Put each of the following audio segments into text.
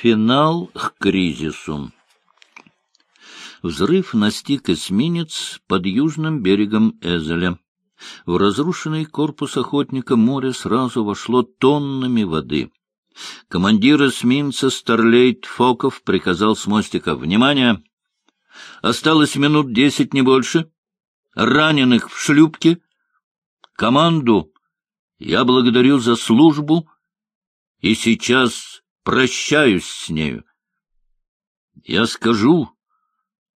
Финал к кризису. Взрыв настиг эсминец под южным берегом Эзеля. В разрушенный корпус охотника море сразу вошло тоннами воды. Командир эсминца Старлейт Фоков приказал с мостика «Внимание! Осталось минут десять, не больше. Раненых в шлюпке. Команду я благодарю за службу и сейчас прощаюсь с нею. Я скажу,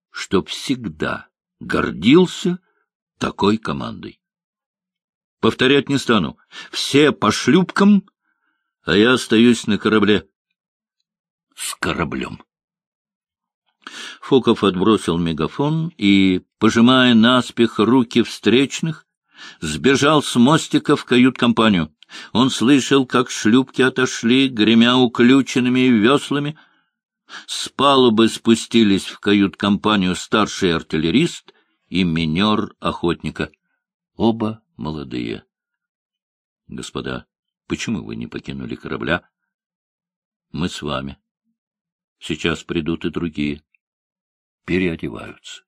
что всегда гордился такой командой. Повторять не стану. Все по шлюпкам, а я остаюсь на корабле. С кораблем. Фоков отбросил мегафон и, пожимая наспех руки встречных, сбежал с мостика в кают-компанию. Он слышал, как шлюпки отошли, гремя уключенными веслами. С палубы спустились в кают-компанию старший артиллерист и минер охотника. Оба молодые. — Господа, почему вы не покинули корабля? — Мы с вами. Сейчас придут и другие. Переодеваются.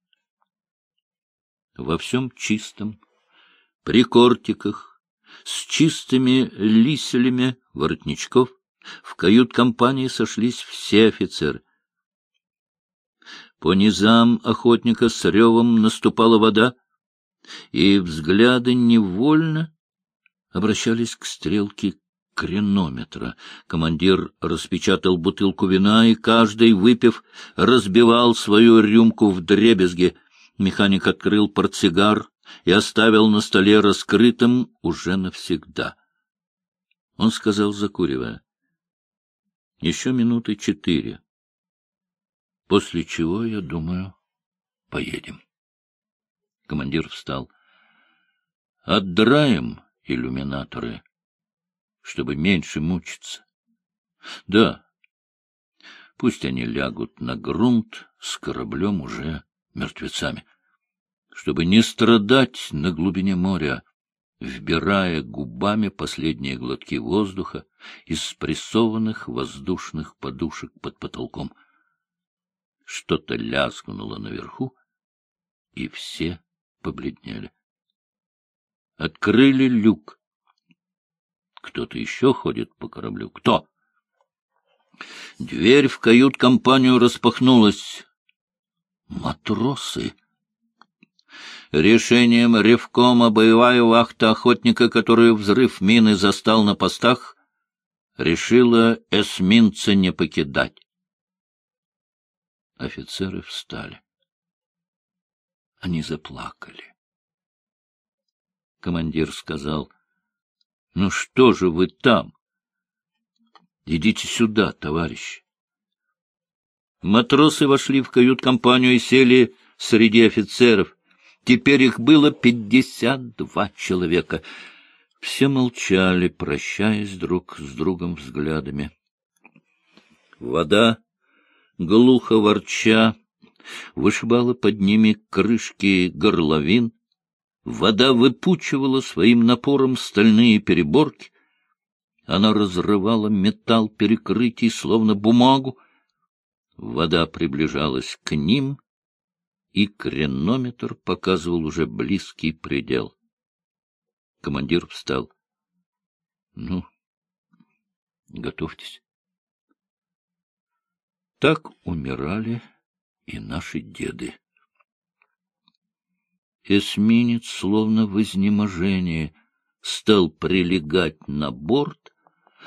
Во всем чистом, при кортиках, с чистыми лиселями воротничков, в кают-компании сошлись все офицеры. По низам охотника с ревом наступала вода, и взгляды невольно обращались к стрелке кренометра. Командир распечатал бутылку вина, и каждый, выпив, разбивал свою рюмку в дребезге. Механик открыл портсигар, и оставил на столе раскрытым уже навсегда. Он сказал, закуривая, — еще минуты четыре, после чего, я думаю, поедем. Командир встал. — Отдраем иллюминаторы, чтобы меньше мучиться. — Да, пусть они лягут на грунт с кораблем уже мертвецами чтобы не страдать на глубине моря, вбирая губами последние глотки воздуха из спрессованных воздушных подушек под потолком. Что-то лязгнуло наверху, и все побледнели. Открыли люк. Кто-то еще ходит по кораблю. Кто? Дверь в кают-компанию распахнулась. Матросы! Решением Ревкома боевая вахта охотника, которую взрыв мины застал на постах, решила эсминца не покидать. Офицеры встали. Они заплакали. Командир сказал, — Ну что же вы там? Идите сюда, товарищи. Матросы вошли в кают-компанию и сели среди офицеров. Теперь их было пятьдесят два человека. Все молчали, прощаясь друг с другом взглядами. Вода, глухо ворча, вышибала под ними крышки горловин. Вода выпучивала своим напором стальные переборки. Она разрывала металл перекрытий, словно бумагу. Вода приближалась к ним — и кренометр показывал уже близкий предел. Командир встал. — Ну, готовьтесь. Так умирали и наши деды. Эсминец, словно в изнеможении, стал прилегать на борт.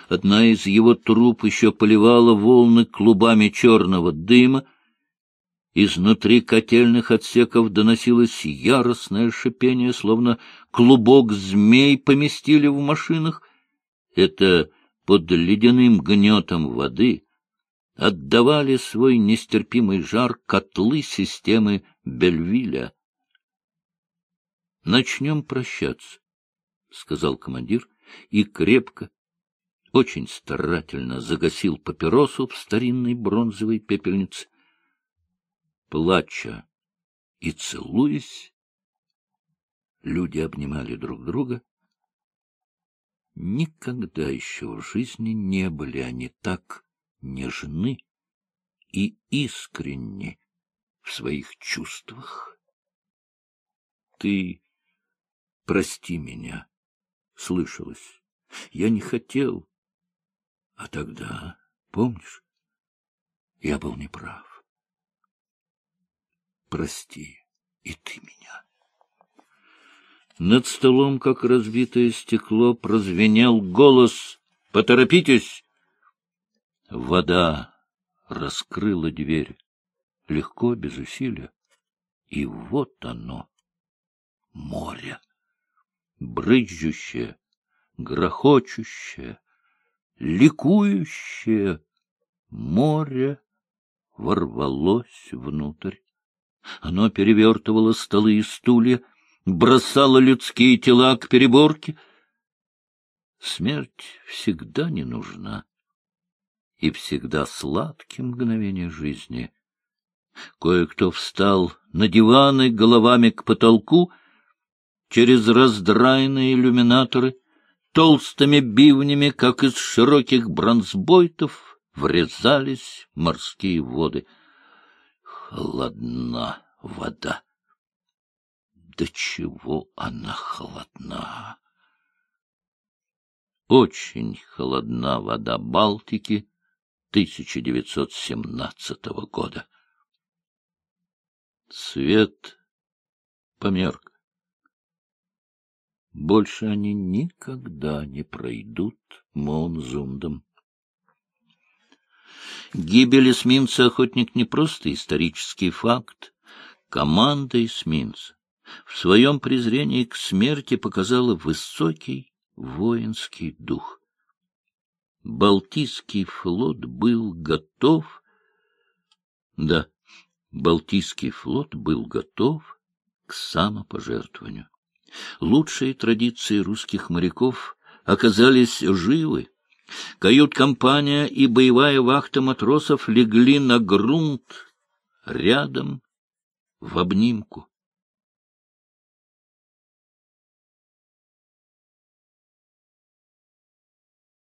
Одна из его труб еще поливала волны клубами черного дыма, Изнутри котельных отсеков доносилось яростное шипение, словно клубок змей поместили в машинах. Это под ледяным гнетом воды отдавали свой нестерпимый жар котлы системы Бельвиля. — Начнем прощаться, — сказал командир, и крепко, очень старательно загасил папиросу в старинной бронзовой пепельнице плача и целуясь, люди обнимали друг друга. Никогда еще в жизни не были они так нежны и искренни в своих чувствах. Ты прости меня, слышалось. Я не хотел. А тогда, помнишь, я был неправ. Прости и ты меня. Над столом, как разбитое стекло, прозвенел голос «Поторопитесь!» Вода раскрыла дверь, легко, без усилия, и вот оно, море, брызжущее, грохочущее, ликующее море ворвалось внутрь. Оно перевертывало столы и стулья, бросало людские тела к переборке. Смерть всегда не нужна, и всегда сладкие мгновения жизни. Кое-кто встал на диваны головами к потолку, через раздраенные иллюминаторы, толстыми бивнями, как из широких бронзбойтов, врезались морские воды. Холодна вода. До чего она холодна! Очень холодна вода Балтики 1917 года. Свет померк. Больше они никогда не пройдут Монзундом. Гибель эсминца «Охотник» не просто исторический факт. Команда эсминца в своем презрении к смерти показала высокий воинский дух. Балтийский флот был готов... Да, Балтийский флот был готов к самопожертвованию. Лучшие традиции русских моряков оказались живы. Кают-компания и боевая вахта матросов легли на грунт рядом в обнимку.